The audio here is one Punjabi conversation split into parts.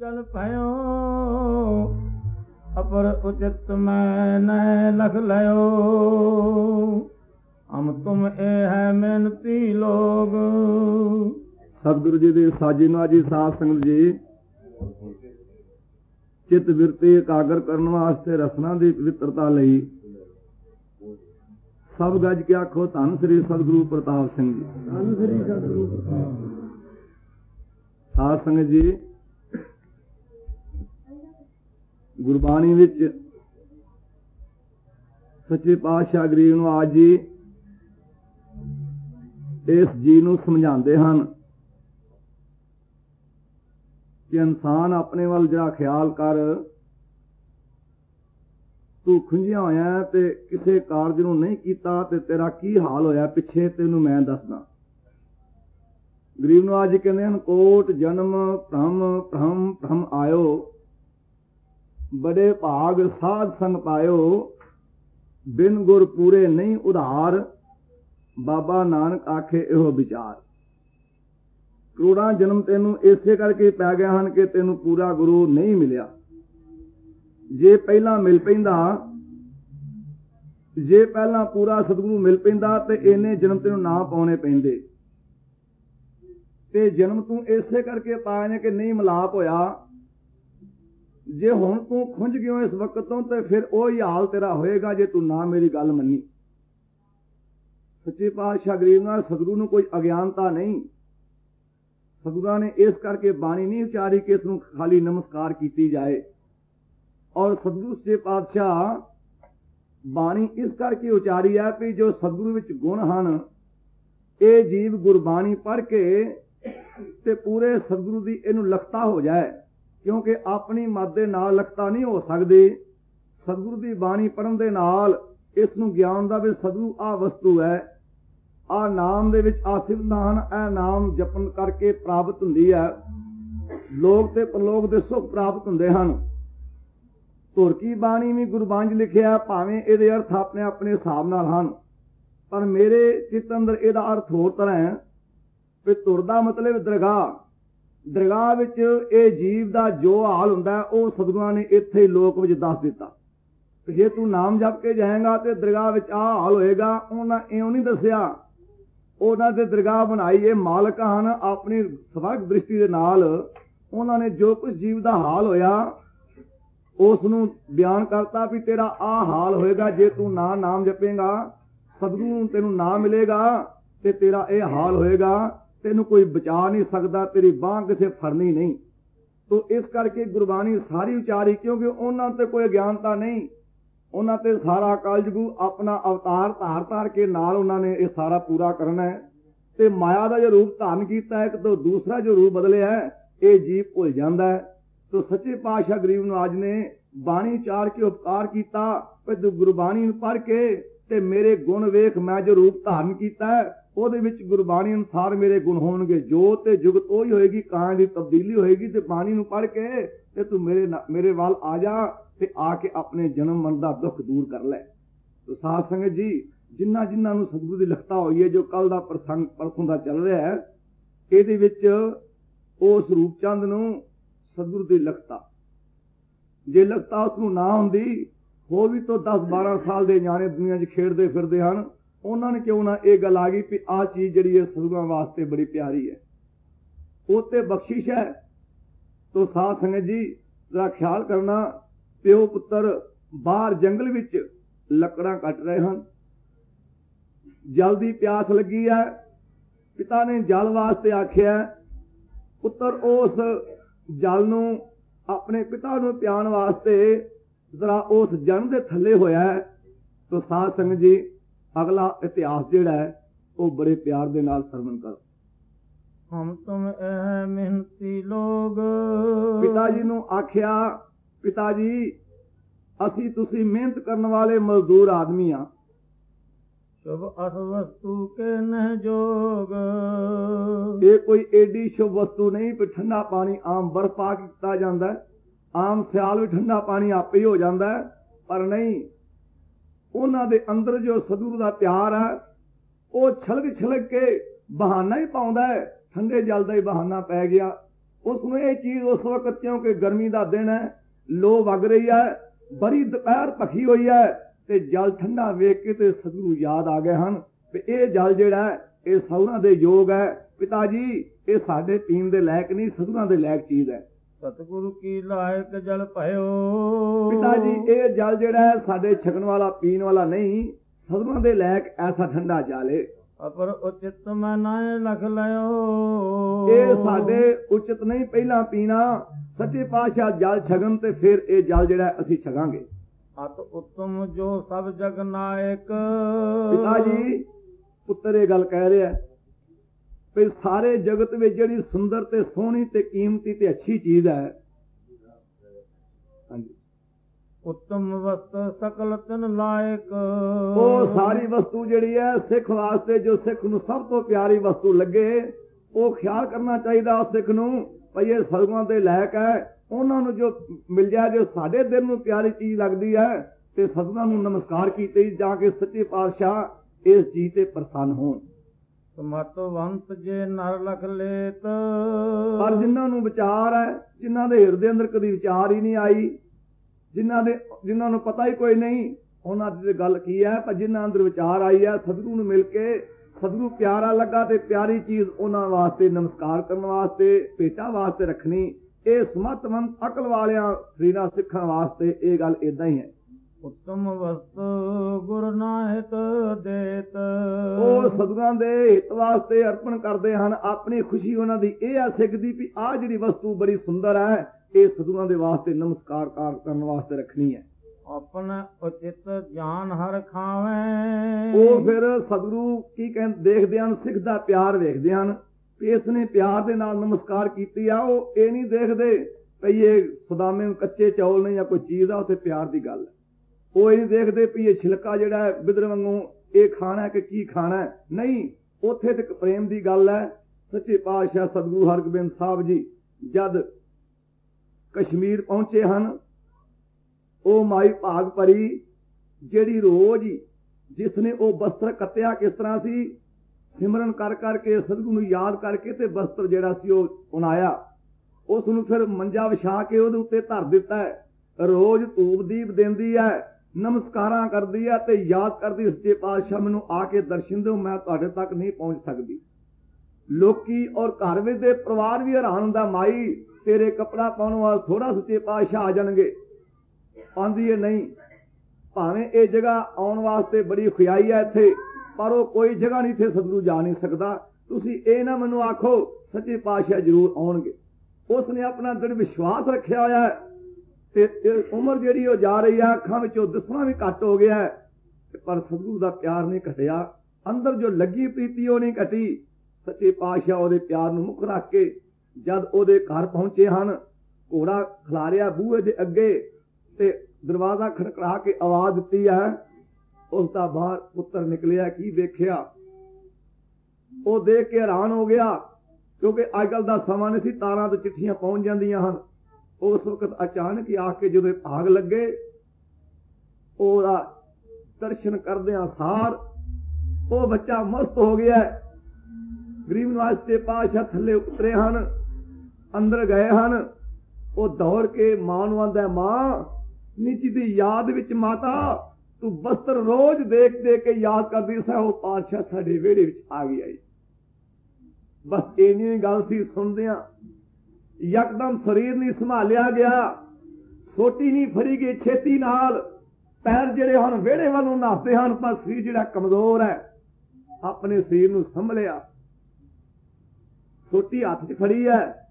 ਜਲ ਭਇਓ ਅਪਰ ਉਚਿਤ ਮੈਂ ਨੈ ਲਖ ਲਿਓ। ਹਮ ਤੁਮ ਇਹ ਹੈ ਮਿਹਨਤੀ ਲੋਗ। ਸਤਿਗੁਰੂ ਜੀ ਦੇ ਸਾਜੀ ਨੂੰ ਜੀ ਸਾਧ ਸੰਗਤ ਜੀ ਚਿੱਤ ਬਿਰਤੀ ਇਕਾਗਰ ਕਰਨ ਵਾਸਤੇ ਰਸਨਾ ਦੀ ਪਵਿੱਤਰਤਾ ਲਈ ਸਭ ਗੱਜ ਕੇ ਆਖੋ ਧੰਨ ਸ੍ਰੀ ਸਤਿਗੁਰੂ ਪ੍ਰਤਾਪ ਸਿੰਘ ਜੀ। ਧੰਨ ਸ੍ਰੀ ਸਤਿਗੁਰੂ ਸਾਧ ਸੰਗਤ ਜੀ ਗੁਰਬਾਣੀ ਵਿੱਚ ਸੱਚੇ ਪਾਤਸ਼ਾਹ ਗਰੀਬ ਨੂੰ ਆਜ ਜੀ ਇਸ ਜੀ ਨੂੰ ਸਮਝਾਉਂਦੇ ਹਨ ਕਿ ਇਨਸਾਨ ਆਪਣੇ ਵੱਲ ਜਿਹੜਾ ਖਿਆਲ ਕਰ। ਤੂੰ ਖੁੰਝਿਆ ਹੋਇਆ ਤੇ ਕਿਸੇ ਕਾਰਜ ਨੂੰ ਨਹੀਂ ਕੀਤਾ ਤੇ ਤੇਰਾ ਕੀ ਹਾਲ ਹੋਇਆ ਪਿੱਛੇ ਤੈਨੂੰ ਮੈਂ ਦੱਸਦਾ। ਗਰੀਬ ਨੂੰ ਅੱਜ ਕਹਿੰਦੇ ਹਨ, ਕੋਟ ਜਨਮ ਭ੍ਰਮ ਭ੍ਰਮ ਭ੍ਰਮ ਆਇਓ। ਬੜੇ ਭਾਗ ਸਾਧ ਸੰਗ ਪਾਇਓ, ਬਿਨ ਗੁਰ ਪੂਰੇ ਨਹੀਂ ਉਧਾਰ, ਬਾਬਾ ਨਾਨਕ ਆਖੇ ਇਹੋ ਵਿਚਾਰ। ਕਰੋੜਾਂ ਜਨਮ ਤੈਨੂੰ ਇਸੇ ਕਰਕੇ ਪੈ ਗਏ ਹਨ ਕਿ ਤੈਨੂੰ ਪੂਰਾ ਗੁਰੂ ਨਹੀਂ ਮਿਲਿਆ। ਜੇ ਪਹਿਲਾਂ ਮਿਲ ਪੈਂਦਾ, ਜੇ ਪਹਿਲਾਂ ਪੂਰਾ ਸਤਿਗੁਰੂ ਮਿਲ ਪੈਂਦਾ, ਤੇ ਇਹਨੇ ਜਨਮ ਤੈਨੂੰ ਨਾ ਪਾਉਣੇ ਪੈਂਦੇ। ਤੇ ਜਨਮ ਤੂੰ ਇਸੇ ਕਰਕੇ ਪਾਇਆ ਨੇ ਕਿ ਨਹੀਂ ਮਲਾਪ ਹੋਇਆ। ਜੇ ਹੁਣ ਤੂੰ ਖੁੰਝ ਗਿਓ ਇਸ ਵਕਤ ਤੋਂ, ਤੇ ਫਿਰ ਉਹ ਹੀ ਹਾਲ ਤੇਰਾ ਹੋਏਗਾ ਜੇ ਤੂੰ ਨਾ ਮੇਰੀ ਗੱਲ ਮੰਨੀ। ਸੱਚੇ ਪਾਤਸ਼ਾਹ ਗਰੀਬ ਨਾਲ ਸਤਿਗੁਰੂ ਨੂੰ ਕੋਈ ਅਗਿਆਨਤਾ ਨਹੀਂ। ਸਤਿਗੁਰਾਂ ਨੇ ਇਸ ਕਰਕੇ ਬਾਣੀ ਨਹੀਂ ਉਚਾਰੀ ਕਿ ਇਸ ਨੂੰ ਖਾਲੀ ਨਮਸਕਾਰ ਕੀਤੀ ਜਾਏ। ਔਰ ਸਤਿਗੁਰੂ ਸੱਚੇ ਪਾਤਸ਼ਾਹ ਬਾਣੀ ਇਸ ਕਰਕੇ ਉਚਾਰੀ ਹੈ ਕਿ ਜੋ ਸਤਿਗੁਰੂ ਵਿੱਚ ਗੁਣ ਹਨ, ਇਹ ਜੀਵ ਗੁਰਬਾਣੀ ਪੜ੍ਹ ਕੇ ਤੇ ਪੂਰੇ ਸਤਿਗੁਰੂ ਦੀ ਇਹਨੂੰ ਲਖਤਾ ਹੋ ਜਾਏ। ਕਿਉਂਕਿ ਆਪਣੀ ਮੱਤ ਦੇ ਨਾਲ ਲਖਤਾ ਨਹੀਂ ਹੋ ਸਕਦੀ। ਸਤਿਗੁਰੂ ਦੀ ਬਾਣੀ ਪੜਨ ਦੇ ਨਾਲ ਇਸ ਨੂੰ ਗਿਆਨ ਦਾ ਵੀ ਸਤਿਗੁਰੂ ਆ ਵਸਤੂ ਹੈ। ਆ ਨਾਮ ਦੇ ਵਿੱਚ ਆਸਿਫਤਾ ਹਨ ਇਹ ਨਾਮ ਜਪਨ ਕਰਕੇ ਪ੍ਰਾਪਤ ਹੁੰਦੀ ਹੈ। ਲੋਕ ਤੇ ਪਰਲੋਕ ਦੇ ਸੁਖ ਪ੍ਰਾਪਤ ਹੁੰਦੇ ਹਨ। ਧੁਰ ਕੀ ਬਾਣੀ ਵੀ ਗੁਰਬਾਣੀ ਲਿਖਿਆ ਭਾਵੇਂ ਇਹਦੇ ਅਰਥ ਆਪਣੇ ਆਪਣੇ ਹਿਸਾਬ ਨਾਲ ਹਨ, ਪਰ ਮੇਰੇ ਚਿੱਤ ਅੰਦਰ ਇਹਦਾ ਅਰਥ ਹੋਰ ਤਰ੍ਹਾਂ ਹੈ। ਵੀ ਧੁਰ ਦਾ ਮਤਲਬ ਦਰਗਾਹ ਦਰਗਾਹ ਵਿੱਚ ਇਹ ਜੀਵ ਦਾ ਜੋ ਹਾਲ ਹੁੰਦਾ ਉਹ ਸਤਿਗੁਰਾਂ ਨੇ ਇੱਥੇ ਲੋਕ ਵਿੱਚ ਦੱਸ ਦਿੱਤਾ। ਜੇ ਤੂੰ ਨਾਮ ਜਪ ਕੇ ਜਾਏਗਾ ਤੇ ਦਰਗਾਹ ਵਿੱਚ ਆ ਹਾਲ ਹੋਏਗਾ, ਉਹਨਾਂ ਇਉਂ ਨਹੀਂ ਦੱਸਿਆ। ਉਹਨਾਂ ਦੇ ਦਰਗਾਹ ਬਣਾਈ ਇਹ ਮਾਲਕ ਹਨ, ਆਪਣੀ ਸਵਰਗ ਦ੍ਰਿਸ਼ਟੀ ਦੇ ਨਾਲ ਉਹਨਾਂ ਨੇ ਜੋ ਕੁਝ ਜੀਵ ਦਾ ਹਾਲ ਹੋਇਆ ਉਸ ਨੂੰ ਬਿਆਨ ਕਰਤਾ ਵੀ ਤੇਰਾ ਆ ਹਾਲ ਹੋਏਗਾ, ਜੇ ਤੂੰ ਨਾ ਨਾਮ ਜਪੇਗਾ, ਸਤਿਗੁਰੂ ਨੂੰ ਤੈਨੂੰ ਨਾ ਮਿਲੇਗਾ ਤੇ ਤੇਰਾ ਇਹ ਹਾਲ ਹੋਏਗਾ। ਤੈਨੂੰ ਕੋਈ ਬਚਾ ਨਹੀਂ ਸਕਦਾ, ਤੇਰੀ ਬਾਹ ਕਿਸੇ ਫੜਨੀ ਨਹੀਂ। ਤੋ ਇਸ ਕਰਕੇ ਗੁਰਬਾਣੀ ਸਾਰੀ ਉਚਾਰੀ, ਕਿਉਂਕਿ ਉਹਨਾਂ ਤੇ ਕੋਈ ਗਿਆਨਤਾ ਨਹੀਂ। ਉਹਨਾਂ ਤੇ ਸਾਰਾ ਕਲਯੁਗੂ ਆਪਣਾ ਅਵਤਾਰ ਧਾਰ ਧਾਰ ਕੇ ਨਾਲ ਉਹਨਾਂ ਨੇ ਇਹ ਸਾਰਾ ਪੂਰਾ ਕਰਨਾ ਹੈ। ਤੇ ਮਾਇਆ ਦਾ ਜੋ ਰੂਪ ਧਾਰਨ ਕੀਤਾ ਹੈ, ਇੱਕ ਤੋਂ ਦੂਸਰਾ ਜੋ ਰੂਪ ਬਦਲਿਆ ਹੈ, ਇਹ ਜੀਵ ਭੁੱਲ ਜਾਂਦਾ ਹੈ। ਤੋ ਸੱਚੇ ਪਾਤਸ਼ਾਹ ਗਰੀਬ ਨੂੰ ਅੱਜ ਨੇ ਬਾਣੀ ਚਾਰ ਕੇ ਉਪਕਾਰ ਕੀਤਾ ਕਿ ਗੁਰਬਾਣੀ ਨੂੰ ਪੜ੍ਹ ਕੇ ਤੇ ਮੇਰੇ ਗੁਣ ਵੇਖ ਮੈਂ ਜੋ ਰੂਪ ਧਾਰਨ ਕੀਤਾ ਉਹਦੇ ਵਿੱਚ ਗੁਰਬਾਣੀ ਅਨੁਸਾਰ ਮੇਰੇ ਗੁਣ ਹੋਣਗੇ। ਜੋਤ ਤੇ ਜੁਗਤ ਉਹ ਹੀ ਹੋਏਗੀ ਕਾਂ ਦੀ ਤਬਦੀਲੀ ਹੋਏਗੀ। ਤੇ ਬਾਣੀ ਨੂੰ ਪੜ੍ਹ ਕੇ ਤੇ ਤੂੰ ਮੇਰੇ ਮੇਰੇ ਵੱਲ ਆ ਜਾ ਤੇ ਆ ਕੇ ਆਪਣੇ ਜਨਮ ਮਰਨ ਦਾ ਦੁੱਖ ਦੂਰ ਕਰ ਲੈ। ਤੋ ਸਾਧ ਸੰਗਤ ਜੀ ਜਿਨ੍ਹਾਂ ਜਿਨ੍ਹਾਂ ਨੂੰ ਸਤਿਗੁਰੂ ਦੀ ਲਿਖਤਾ ਹੋਈ ਹੈ, ਜੋ ਕੱਲ ਦਾ ਪ੍ਰਸੰਗ ਪਰਸੋਂ ਦਾ ਚੱਲ ਰਿਹਾ ਹੈ, ਇਹਦੇ ਵਿੱਚ ਉਸ ਰੂਪ ਚੰਦ ਨੂੰ ਸਤਿਗੁਰੂ ਦੀ ਲਖਤਾ। ਜੇ ਲਖਤਾ ਉਸ ਨੂੰ ਨਾ ਹੁੰਦੀ ਹੋ ਵੀ ਤੋਂ 10 12 ਸਾਲ ਦੇ ਨਿਆਣੇ ਦੁਨੀਆ 'ਚ ਖੇਡਦੇ ਫਿਰਦੇ ਹਨ ਉਹਨਾਂ ਨੇ ਕਿਉਂ ਨਾ ਇਹ ਗੱਲ ਆ ਗਈ ਕਿ ਆਹ ਚੀਜ਼ ਜਿਹੜੀ ਹੈ ਸਤਿਗੁਰਾਂ ਵਾਸਤੇ ਬੜੀ ਪਿਆਰੀ ਹੈ। ਉਹ ਤੇ ਬਖਸ਼ਿਸ਼ ਹੈ। ਤੋ ਸਾਧ ਸੰਗਤ ਜੀ ਦਾ ਖਿਆਲ ਕਰਨਾ, ਪਿਓ ਪੁੱਤਰ ਬਾਹਰ ਜੰਗਲ ਵਿੱਚ ਲੱਕੜਾਂ ਕੱਟ ਰਹੇ ਹਨ। ਜਲ ਦੀ ਪਿਆਸ ਲੱਗੀ ਹੈ। ਪਿਤਾ ਨੇ ਜਲ ਵਾਸਤੇ ਆਖਿਆ, ਪੁੱਤਰ ਉਸ ਜਲ ਨੂੰ ਆਪਣੇ ਪਿਤਾ ਨੂੰ ਪਿਆਣ ਵਾਸਤੇ ਜ਼ਰਾ ਉਸ ਜਨ ਦੇ ਥੱਲੇ ਹੋਇਆ ਹੈ। ਤੋ ਸਾਧ ਸੰਗਤ ਜੀ ਅਗਲਾ ਇਤਿਹਾਸ ਜਿਹੜਾ ਹੈ ਉਹ ਬੜੇ ਪਿਆਰ ਦੇ ਨਾਲ ਸਰਵਣ ਕਰੋ। ਹਮ ਤੁਮ ਇਹ ਮਿਹਨਤੀ ਲੋਗ। ਪਿਤਾ ਜੀ ਨੂੰ ਆਖਿਆ ਪਿਤਾ ਜੀ ਅਸੀਂ ਤੁਸੀਂ ਮਿਹਨਤ ਕਰਨ ਵਾਲੇ ਮਜ਼ਦੂਰ ਆਦਮੀ ਆ ਸ਼ੁਭ ਅਸ ਵਸਤੂ ਕੇ ਨਹਿ ਜੋਗ। ਇਹ ਕੋਈ ਏਡੀ ਸ਼ੁਭ ਵਸਤੂ ਨਹੀਂ ਕਿ ਠੰਡਾ ਪਾਣੀ ਆਮ ਬਰਫ ਪਾ ਕੇ ਕੀਤਾ ਜਾਂਦਾ। ਆਮ ਸਿਆਲ ਵਿੱਚ ਠੰਡਾ ਪਾਣੀ ਆਪੇ ਹੀ ਹੋ ਜਾਂਦਾ ਪਰ ਨਹੀਂ ਉਹਨਾਂ ਦੇ ਅੰਦਰ ਜੋ ਸਤਿਗੁਰੂ ਦਾ ਪਿਆਰ ਹੈ, ਉਹ ਛਲਕ ਛਲਕ ਕੇ ਬਹਾਨਾ ਹੀ ਪਾਉਂਦਾ ਹੈ, ਠੰਡੇ ਜਲ ਦਾ ਹੀ ਬਹਾਨਾ ਪੈ ਗਿਆ। ਉਸ ਨੂੰ ਇਹ ਚੀਜ਼ ਉਸ ਵਕਤ, ਕਿਉਂਕਿ ਗਰਮੀ ਦਾ ਦਿਨ ਹੈ ਲੋ ਵਗ ਰਹੀ ਹੈ, ਬੜੀ ਦੁਪਹਿਰ ਭਖੀ ਹੋਈ ਹੈ, ਤੇ ਜਲ ਠੰਡਾ ਵੇਖ ਕੇ ਤੇ ਸਤਿਗੁਰੂ ਯਾਦ ਆ ਗਏ ਹਨ ਵੀ ਇਹ ਜਲ ਜਿਹੜਾ ਇਹ ਸਹੁਰਾਂ ਦੇ ਯੋਗ ਹੈ। ਪਿਤਾ ਜੀ, ਇਹ ਸਾਡੇ ਪੀਣ ਦੇ ਲਾਇਕ ਨਹੀਂ, ਸਤਿਗੁਰਾਂ ਦੇ ਲਾਇਕ ਚੀਜ਼ ਹੈ। ਸਤਿਗੁਰੂ ਕੀ ਲਾਇਕ ਜਲ ਭਇਓ। ਪਿਤਾ ਜੀ ਇਹ ਜਲ ਜਿਹੜਾ ਹੈ ਸਾਡੇ ਛਕਣ ਵਾਲਾ ਪੀਣ ਵਾਲਾ ਨਹੀਂ। ਸਤਿਗੁਰਾਂ ਦੇ ਲਾਇਕ ਐਸਾ ਠੰਡਾ ਜਲ। ਹੈ ਅਪਰ ਉਚਿਤ ਮੈਂ ਨਾਏ ਲਖ ਲਿਓ। ਇਹ ਸਾਡੇ ਉਚਿਤ ਨਹੀਂ ਪਹਿਲਾਂ ਪੀਣਾ। ਸੱਚੇ ਪਾਤਸ਼ਾਹ ਜਲ ਛਕਣ ਤੇ ਫਿਰ ਇਹ ਜਲ ਜਿਹੜਾ ਅਸੀਂ ਛਕਾਂਗੇ। ਅਤ ਉਤਮ ਜੋ ਸਭ ਜਗ ਨਾਇਕ। ਪਿਤਾ ਜੀ ਪੁੱਤਰ ਇਹ ਗੱਲ ਕਹਿ ਰਿਹਾ ਵੀ ਸਾਰੇ ਜਗਤ ਵਿੱਚ ਜਿਹੜੀ ਸੁੰਦਰ ਤੇ ਸੋਹਣੀ ਤੇ ਕੀਮਤੀ ਤੇ ਅੱਛੀ ਚੀਜ਼ ਹੈ। ਹਾਂਜੀ। ਉਤਮ ਵਸਤ ਸਕਲ ਤਨ ਲਾਇਕ। ਉਹ ਸਾਰੀ ਵਸਤੂ ਜਿਹੜੀ ਹੈ ਸਿੱਖ ਵਾਸਤੇ ਜੋ ਸਿੱਖ ਨੂੰ ਸਭ ਤੋਂ ਪਿਆਰੀ ਵਸਤੂ ਲੱਗੇ ਉਹ ਖਿਆਲ ਕਰਨਾ ਚਾਹੀਦਾ ਉਸ ਸਿੱਖ ਨੂੰ ਭਈ ਇਹ ਸਤਿਗੁਰਾਂ ਦੇ ਲਾਇਕ ਹੈ। ਉਹਨਾਂ ਨੂੰ ਜੋ ਮਿਲ ਜਾਏ ਜੋ ਸਾਡੇ ਦਿਲ ਨੂੰ ਪਿਆਰੀ ਚੀਜ਼ ਲੱਗਦੀ ਹੈ ਤੇ ਸਤਿਗੁਰਾਂ ਨੂੰ ਨਮਸਕਾਰ ਕੀਤੇ ਜਾ ਕੇ ਸੱਚੇ ਪਾਤਸ਼ਾਹ ਇਸ ਚੀਜ਼ ਤੇ ਪ੍ਰਸੰਨ ਹੋਣ। ਸਮਤਵੰਤ ਜੇ ਨਰ ਲਖ ਲੇਤ। ਪਰ ਜਿਨ੍ਹਾਂ ਨੂੰ ਵਿਚਾਰ ਹੈ, ਜਿਨ੍ਹਾਂ ਦੇ ਹਿਰਦੇ ਅੰਦਰ ਕਦੀ ਵਿਚਾਰ ਹੀ ਨਹੀਂ ਆਈ, ਜਿਨ੍ਹਾਂ ਦੇ, ਜਿਨ੍ਹਾਂ ਨੂੰ ਪਤਾ ਹੀ ਕੋਈ ਨਹੀਂ, ਉਹਨਾਂ ਦੀ ਗੱਲ ਕੀ ਹੈ? ਪਰ ਜਿਨ੍ਹਾਂ ਅੰਦਰ ਵਿਚਾਰ ਆਈ ਹੈ, ਸਤਿਗੁਰੂ ਨੂੰ ਮਿਲ ਕੇ ਸਤਿਗੁਰੂ ਪਿਆਰਾ ਲੱਗਾ ਤੇ ਪਿਆਰੀ ਚੀਜ਼ ਉਹਨਾਂ ਵਾਸਤੇ ਨਮਸਕਾਰ ਕਰਨ ਵਾਸਤੇ, ਭੇਟਾ ਵਾਸਤੇ ਰੱਖਣੀ, ਇਹ ਸਮਤਵੰਤ ਅਕਲ ਵਾਲਿਆਂ ਸ੍ਰੀਨਾ ਸਿੱਖਣ ਵਾਸਤੇ ਇਹ ਗੱਲ ਇਦਾਂ ਹੀ ਹੈ। ਉਤਮ ਵਸਤ ਗੁਰ ਨਾਹਿਤ ਦੇਤ। ਉਹ ਸਤਿਗੁਰਾਂ ਦੇ ਹਿੱਤ ਵਾਸਤੇ ਅਰਪਣ ਕਰਦੇ ਹਨ। ਆਪਣੀ ਖੁਸ਼ੀ ਉਹਨਾਂ ਦੀ ਇਹ ਆ ਸਿੱਖ ਦੀ ਵੀ ਆਹ ਜਿਹੜੀ ਵਸਤੂ ਬੜੀ ਸੁੰਦਰ ਹੈ ਇਹ ਸਤਿਗੁਰਾਂ ਦੇ ਵਾਸਤੇ ਨਮਸਕਾਰ ਕਾਰ ਕਰਨ ਵਾਸਤੇ ਰੱਖਣੀ ਹੈ। ਆਪਨ ਉਚਿਤ ਗਿਆਨ ਹਰ ਖਾਵੇਂ। ਉਹ ਫਿਰ ਸਤਿਗੁਰੂ ਕੀ ਕਹਿੰਦੇ ਦੇਖਦੇ ਹਨ ਸਿੱਖ ਦਾ ਪਿਆਰ ਵੇਖਦੇ ਹਨ। ਇਸ ਨੇ ਪਿਆਰ ਦੇ ਨਾਲ ਨਮਸਕਾਰ ਕੀਤੀ ਆ ਉਹ ਇਹ ਨਹੀਂ ਦੇਖਦੇ ਭਈ ਇਹ ਸੁਦਾਮੇ ਨੂੰ ਕੱਚੇ ਚੌਲ ਨੇ ਜਾਂ ਕੋਈ ਚੀਜ਼ ਆ ਉੱਥੇ ਪਿਆਰ ਦੀ ਗੱਲ ਹੈ। ਉਹ ਇਹ ਨਹੀਂ ਦੇਖਦੇ ਵੀ ਇਹ ਛਿਲਕਾ ਜਿਹੜਾ ਹੈ ਬਿਦਰ ਵਾਂਗੂ ਇਹ ਖਾਣਾ ਕਿ ਕੀ ਖਾਣਾ ਨਹੀਂ, ਉੱਥੇ ਤੇ ਪ੍ਰੇਮ ਦੀ ਗੱਲ ਹੈ। ਸੱਚੇ ਪਾਤਸ਼ਾਹ ਸਤਿਗੁਰੂ ਹਰਗੋਬਿੰਦ ਸਾਹਿਬ ਜੀ ਜਦ ਕਸ਼ਮੀਰ ਪਹੁੰਚੇ ਹਨ, ਉਹ ਮਾਈ ਭਾਗ ਭਰੀ ਜਿਹੜੀ ਰੋਜ਼ ਹੀ ਜਿਸ ਨੇ ਉਹ ਬਸਤਰ ਕੱਤਿਆ ਕਿਸ ਤਰ੍ਹਾਂ ਸੀ, ਸਿਮਰਨ ਕਰ ਕਰਕੇ ਸਤਿਗੁਰੂ ਨੂੰ ਯਾਦ ਕਰਕੇ ਤੇ ਬਸਤਰ ਜਿਹੜਾ ਸੀ ਉਹ ਉਣਾਇਆ ਉਸ ਨੂੰ ਫਿਰ ਮੰਜਾ ਵਿਛਾ ਕੇ ਉਹਦੇ ਉੱਤੇ ਧਰ ਦਿੱਤਾ ਹੈ। ਰੋਜ਼ ਧੂਪ ਦੀਪ ਦਿੰਦੀ ਹੈ। ਨਮਸਕਾਰਾਂ ਕਰਦੀ ਹੈ ਤੇ ਯਾਦ ਕਰਦੀ ਸੱਚੇ ਪਾਤਸ਼ਾਹ ਮੈਨੂੰ ਆ ਕੇ ਦਰਸ਼ਨ ਦਿਓ, ਮੈਂ ਤੁਹਾਡੇ ਤੱਕ ਨਹੀਂ ਪਹੁੰਚ ਸਕਦੀ। ਲੋਕੀ ਔਰ ਘਰ ਵਿੱਚ ਦੇ ਪਰਿਵਾਰ ਵੀ ਹੈਰਾਨ ਹੁੰਦਾ, ਮਾਈ, ਤੇਰੇ ਕਪੜਾ ਪਾਉਣ ਵਾਲਾ ਥੋੜਾ ਸੱਚੇ ਪਾਤਸ਼ਾਹ ਆ ਜਾਣਗੇ। ਆਂਦੀ ਇਹ ਨਹੀਂ, ਭਾਵੇਂ ਇਹ ਜਗ੍ਹਾ ਆਉਣ ਵਾਸਤੇ ਬੜੀ ਖੁਆਈ ਹੈ ਇੱਥੇ, ਪਰ ਉਹ ਕੋਈ ਜਗ੍ਹਾ ਨਹੀਂ ਇੱਥੇ, ਸਤਿਗੁਰੂ ਜਾ ਨਹੀਂ ਸਕਦਾ। ਤੁਸੀਂ ਇਹ ਨਾ ਮੈਨੂੰ ਆਖੋ, ਸੱਚੇ ਪਾਤਸ਼ਾਹ ਜ਼ਰੂਰ ਆਉਣਗੇ। ਉਸ ਨੇ ਆਪਣਾ ਦ੍ਰਿੜ ਵਿਸ਼ਵਾਸ ਰੱਖਿਆ ਹੋਇਆ ਹੈ। ਤੇ ਇਹ ਉਮਰ ਜਿਹੜੀ ਉਹ ਜਾ ਰਹੀ ਹੈ ਅੱਖਾਂ ਵਿੱਚੋਂ ਦਿਸਣਾ ਵੀ ਘੱਟ ਹੋ ਗਿਆ ਪਰ ਸਤਿਗੁਰੂ ਦਾ ਪਿਆਰ ਨਹੀਂ ਘਟਿਆ। ਅੰਦਰ ਜੋ ਲੱਗੀ ਪ੍ਰੀਤੀ, ਉਹ ਨਹੀਂ ਘਟੀ। ਸੱਚੇ ਪਾਤਸ਼ਾਹ ਉਹਦੇ ਪਿਆਰ ਨੂੰ ਮੁੱਖ ਰੱਖ ਕੇ ਜਦ ਉਹਦੇ ਘਰ ਪਹੁੰਚੇ ਹਨ, ਘੋੜਾ ਖਲਾਰਿਆ ਬੂਹੇ ਦੇ ਅੱਗੇ ਤੇ ਦਰਵਾਜ਼ਾ ਖੜਕੜਾ ਕੇ ਆਵਾਜ਼ ਦਿੱਤੀ ਹੈ, ਉਸ ਦਾ ਬਾਹਰ ਪੁੱਤਰ ਨਿਕਲਿਆ, ਕੀ ਵੇਖਿਆ? ਉਹ ਦੇਖ ਕੇ ਹੈਰਾਨ ਹੋ ਗਿਆ, ਕਿਉਂਕਿ ਅੱਜਕੱਲ ਦਾ ਸਮਾਂ ਨਹੀਂ ਸੀ, ਤਾਰਾਂ ਤੇ ਚਿੱਠੀਆਂ ਪਹੁੰਚ ਜਾਂਦੀਆਂ ਹਨ। ਉਸ ਵਕਤ ਅਚਾਨਕ ਆ ਕੇ ਜਦੋਂ ਭਾਗ ਲੱਗੇ, ਉਹਦਾ ਦਰਸ਼ਨ ਕਰਦਿਆਂ ਸਾਰ ਉਹ ਬੱਚਾ ਮਸਤ ਹੋ ਗਿਆ। ਗਰੀਬ ਨਿਵਾਸ ਤੇ ਪਾਸ਼ਾ ਥੱਲੇ ਉਤਰੇ ਹਨ, ਅੰਦਰ ਗਏ ਹਨ। ਉਹ ਦੌੜ ਕੇ ਮਾਂ ਨੂੰ ਆਂਦਾ, ਮਾਂ, ਨੀਚੀ ਦੀ ਯਾਦ ਵਿੱਚ ਮਾਤਾ, ਤੂੰ ਬਸਤਰ ਰੋਜ਼ ਦੇਖ ਦੇਖ ਕੇ ਯਾਦ ਕਰਦੀ ਸੈ ਉਹ ਪਾਤਸ਼ਾਹ ਸਾਡੇ ਵਿਹੜੇ ਵਿੱਚ ਆ ਗਿਆ ਈ ਬਸ ਇੰਨੀ ਗੱਲ ਸੀ ਸੁਣਦਿਆਂ ਯਕਦਮ ਸਰੀਰ ਨਹੀਂ ਸੰਭਾਲਿਆ ਗਿਆ। ਸੋਟੀ ਨਹੀਂ ਫਰੀ ਗਈ ਛੇਤੀ ਨਾਲ। ਪੈਰ ਜਿਹੜੇ ਹਨ, ਵਿਹੜੇ ਵੱਲੋਂ ਨੂੰ ਨੱਸਦੇ ਹਨ, ਪਰ ਸਰੀਰ ਜਿਹੜਾ ਕਮਜ਼ੋਰ ਹੈ, ਆਪਣੇ ਸਰੀਰ ਨੂੰ ਸੰਭਲਿਆ। ਸੋਟੀ ਹੱਥ 'ਚ ਫੜੀ ਹੈ।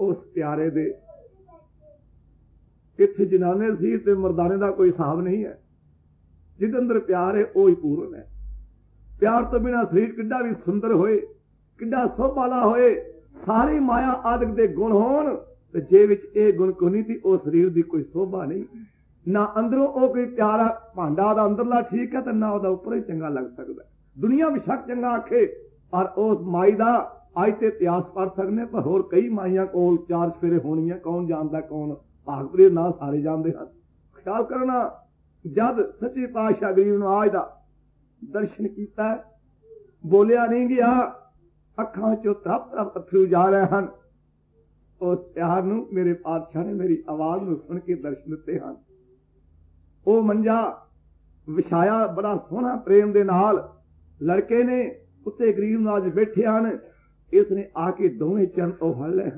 ਉਸ ਪਿਆਰੇ ਦੇ ਇੱਥੇ ਜਨਾਨੇ ਸੀ ਤੇ ਮਰਦਾਨੇ ਦਾ ਕੋਈ ਹਿਸਾਬ ਨਹੀਂ ਹੈ। ਜਿਹਦੇ ਅੰਦਰ ਪਿਆਰ ਹੈ, ਉਹ ਹੀ ਪੂਰਨ ਹੈ। ਪਿਆਰ ਤੋਂ ਬਿਨਾ ਸਰੀਰ ਕਿੱਡਾ ਵੀ ਸੁੰਦਰ ਹੋਏ, ਕਿੱਡਾ ਸੋਭਾਲਾ ਹੋਏ ਸਾਰੇ ਮਾਇਆ ਆਦਿਕ ਦੇ ਗੁਣ ਹੋਣ ਤੇ ਜੇ ਵਿੱਚ ਇਹ ਗੁਣ ਕੋਈ ਨਹੀਂ ਤੀ ਉਹ ਸਰੀਰ ਦੀ ਕੋਈ ਸੋਭਾ ਨਹੀਂ। ਨਾ ਅੰਦਰੋਂ ਉਹ ਕੋਈ ਪਿਆਰਾ ਭਾਂਡਾ ਦਾ ਅੰਦਰਲਾ ਠੀਕ ਹੈ ਤੇ ਨਾ ਉਹਦਾ ਉੱਪਰ ਹੀ ਚੰਗਾ ਲੱਗ ਸਕਦਾ। ਦੁਨੀਆ ਵਿਸ਼ਕ ਚੰਗਾ ਆਖੇ, ਪਰ ਉਸ ਮਾਈ ਦਾ ਅੱਜ ਤੇ ਇਤਿਹਾਸ ਪੜ ਸਕਨੇ ਪਰ ਹੋਰ ਕਈ ਮਾਈਆਂ ਕੋਲ ਚਾਰ ਸਫੇਰੇ ਹੋਣੀਆਂ, ਕੌਣ ਜਾਣਦਾ, ਕੌਣ ਭਾਗਪੁਰੇ ਨਾ ਸਾਰੇ ਜਾਣਦੇ ਹਨ। ਖਿਆਲ ਕਰਨਾ, ਜਦ ਸੱਚੇ ਪਾਤਸ਼ਾਹ ਗਰੀਬ ਨੂੰ ਆਜ ਦਾ ਦਰਸ਼ਨ ਕੀਤਾ, ਬੋਲਿਆ ਨਹੀਂ ਗਿਆ ਅੱਖਾਂ ਚੋਂ ਤਰਪ ਤਰਪ ਅਥਰੂ ਜਾ ਰਹੇ ਹਨ। ਉਸ ਪਿਆਰ ਨੂੰ, ਮੇਰੇ ਪਾਤਸ਼ਾਹ ਨੇ ਮੇਰੀ ਆਵਾਜ਼ ਨੂੰ ਸੁਣ ਕੇ ਦਰਸ਼ਨ ਦਿੱਤੇ ਹਨ। ਉਹ ਮੰਜਾ ਵਿਛਾਇਆ, ਬੜਾ ਸੋਹਣਾ ਪ੍ਰੇਮ ਦੇ ਨਾਲ ਲੜਕੇ ਨੇ ਉੱਤੇ ਗਰੀਬ ਨਾਜ ਬੈਠੇ ਹਨ। ਇਸ ਨੇ ਆ ਕੇ ਦੋਵੇਂ ਚਰਨ ਤੋਂ ਫੜ ਲਏ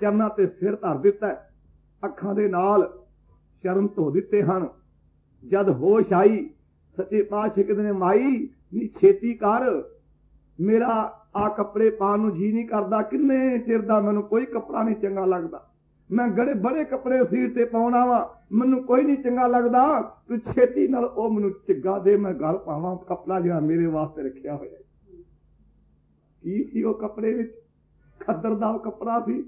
ਚਰਨਾਂ ਤੇ ਸਿਰ ਧਰ ਦਿੱਤਾ ਅੱਖਾਂ ਦੇ ਨਾਲ ਚਰਨ ਧੋ ਦਿੱਤੇ ਹਨ। ਜਦ ਹੋਸ਼ ਆਈ, ਸੱਚੇ ਪਾਤਸ਼ਾਹ ਕਹਿੰਦੇ ਨੇ ਮਾਈ, ਨੀ ਛੇਤੀ ਕਰ। ਮੇਰਾ ਆ ਕੱਪੜੇ ਪਾਉਣ ਨੂੰ ਜੀ ਨਹੀਂ ਕਰਦਾ, ਕਿੰਨੇ ਚਿਰ ਦਾ ਮੈਨੂੰ ਕੋਈ ਕੱਪੜਾ ਨਹੀਂ ਚੰਗਾ ਲੱਗਦਾ। ਮੈਂ ਗੜੇ ਬੜੇ ਕੱਪੜੇ ਸੀਰ ਤੇ ਪਾਉਣਾ ਵਾ ਮੈਨੂੰ ਕੋਈ ਨਹੀਂ ਚੰਗਾ ਲੱਗਦਾ। ਤੂੰ ਛੇਤੀ ਨਾਲ ਉਹ ਮੈਨੂੰ ਚਿੱਗਾ ਦੇ, ਮੈਂ ਘਰ ਪਾਵਾਂ, ਕੱਪੜਾ ਜਿਹੜਾ ਮੇਰੇ ਵਾਸਤੇ ਰੱਖਿਆ ਹੋਇਆ ਕੀ ਸੀ ਉਹ ਕੱਪੜੇ ਵਿੱਚ? ਖੱਦਰ ਦਾ ਉਹ ਕੱਪੜਾ ਸੀ।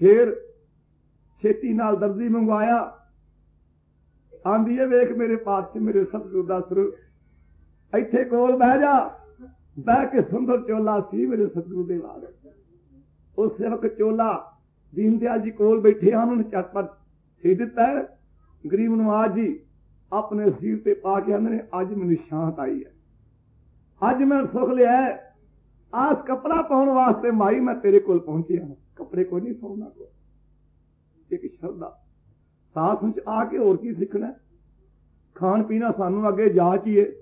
ਫੇਰ ਛੇਤੀ ਨਾਲ ਦਰਜੀ ਮੰਗਵਾਇਆ। ਆਂਦੀ ਏ ਵੇਖ ਮੇਰੇ ਪਾਸ ਮੇਰੇ ਸਤਿਗੁਰ ਦਾ ਸਰੂ। ਇੱਥੇ ਕੋਲ ਬਹਿ ਜਾ। ਬਹਿ ਕੇ ਸੁੰਦਰ ਚੋਲਾ ਸੀ ਮੇਰੇ ਸਤਿਗੁਰ ਦੇ ਨਾਲ। ਉਹ ਵਕਤ ਚੋਲਾ ਦੀਨਦਿਆਲ ਜੀ ਕੋਲ ਬੈਠੇ ਹਨ, ਉਹਨੇ ਚਟਪਟ ਸੀ ਦਿੱਤਾ ਗਰੀਬ ਨਵਾਜ ਜੀ ਆਪਣੇ ਸੀਰ ਤੇ ਪਾ ਕੇ ਆਂਦੇ ਨੇ, ਅੱਜ ਮੈਨੂੰ ਸ਼ਾਂਤ ਆਈ ਹੈ। ਅੱਜ ਮੈਂ ਸੁਖ ਲਿਆ ਹੈ। ਆਸ ਕਪੜਾ ਪਾਉਣ ਵਾਸਤੇ ਮਾਈ ਮੈਂ ਤੇਰੇ ਕੋਲ ਪਹੁੰਚਿਆ ਹਾਂ। ਕੱਪੜੇ ਕੋਈ ਨਹੀਂ ਪਾਉਣਾ ਕੋ ਇੱਕ ਸ਼ਰਧਾ। ਸਾਥ ਵਿੱਚ ਆ ਕੇ ਹੋਰ ਕੀ ਸਿੱਖਣਾ ਖਾਣ ਪੀਣਾ ਸਾਨੂੰ ਅੱਗੇ ਜਾ ਚੀਏ।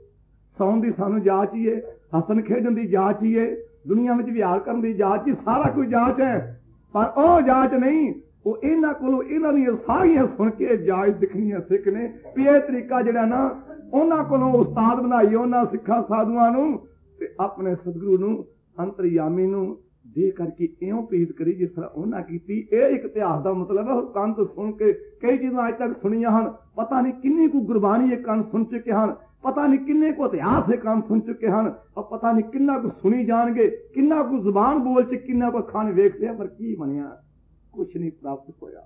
ਸੌਣ ਦੀ ਸਾਨੂੰ ਜਾਚ ਹੀ ਹੈ ਹੱਸਣ ਖੇਡਣ ਦੀ ਜਾਚ ਹੀ ਹੈ ਦੁਨੀਆ ਵਿੱਚ ਵਿਹਾਰ ਕਰਨ ਦੀ ਜਾਚ ਹੀ, ਸਾਰਾ ਕੁਝ ਜਾਚ ਹੈ। ਪਰ ਉਹ ਜਾਚ ਨਹੀਂ, ਉਹ ਇਹਨਾਂ ਕੋਲੋਂ ਇਹਨਾਂ ਦੀਆਂ ਸਾਰੀਆਂ ਸੁਣ ਕੇ ਜਾਚ ਸਿੱਖਣੀਆਂ ਸਿੱਖ ਨੇ। ਵੀ ਇਹ ਤਰੀਕਾ ਜਿਹੜਾ ਨਾ, ਉਹਨਾਂ ਕੋਲੋਂ ਉਸਤਾਦ ਬਣਾਈ, ਉਹਨਾਂ ਸਿੱਖਾਂ, ਸਾਧੂਆਂ ਨੂੰ ਤੇ ਆਪਣੇ ਸਤਿਗੁਰੂ ਨੂੰ, ਅੰਤਰਯਾਮੀ ਨੂੰ ਦੇ ਕਰਕੇ ਇਉਂ ਪੀਤ ਕਰੀ ਜਿਸ ਤਰ੍ਹਾਂ ਉਹਨਾਂ ਕੀਤੀ। ਇਹ ਇੱਕ ਇਤਿਹਾਸ ਦਾ ਮਤਲਬ ਹੈ। ਉਹ ਕੰਨ ਤੋਂ ਸੁਣ ਕੇ ਕਈ ਚੀਜ਼ਾਂ ਅੱਜ ਤੱਕ ਸੁਣੀਆਂ ਹਨ। ਪਤਾ ਨਹੀਂ ਕਿੰਨੀ ਕੁ ਗੁਰਬਾਣੀ ਇਹ ਕੰਨ ਸੁਣ ਚੁੱਕੇ ਹਨ। ਪਤਾ ਨਹੀਂ ਕਿੰਨੇ ਕੁ ਇਤਿਹਾਸ ਇਹ ਕੰਨ ਸੁਣ ਚੁੱਕੇ ਹਨ। ਔਰ ਪਤਾ ਨਹੀਂ ਕਿੰਨਾ ਕੁ ਸੁਣੀ ਜਾਣਗੇ, ਕਿੰਨਾ ਕੁ ਜ਼ੁਬਾਨ ਬੋਲ ਚ ਕਿੰਨਾ ਕੁ ਅੱਖਾਂ ਨੇ ਵੇਖਦੇ ਆ, ਪਰ ਕੀ ਬਣਿਆ? ਕੁਛ ਨਹੀਂ ਪ੍ਰਾਪਤ ਹੋਇਆ।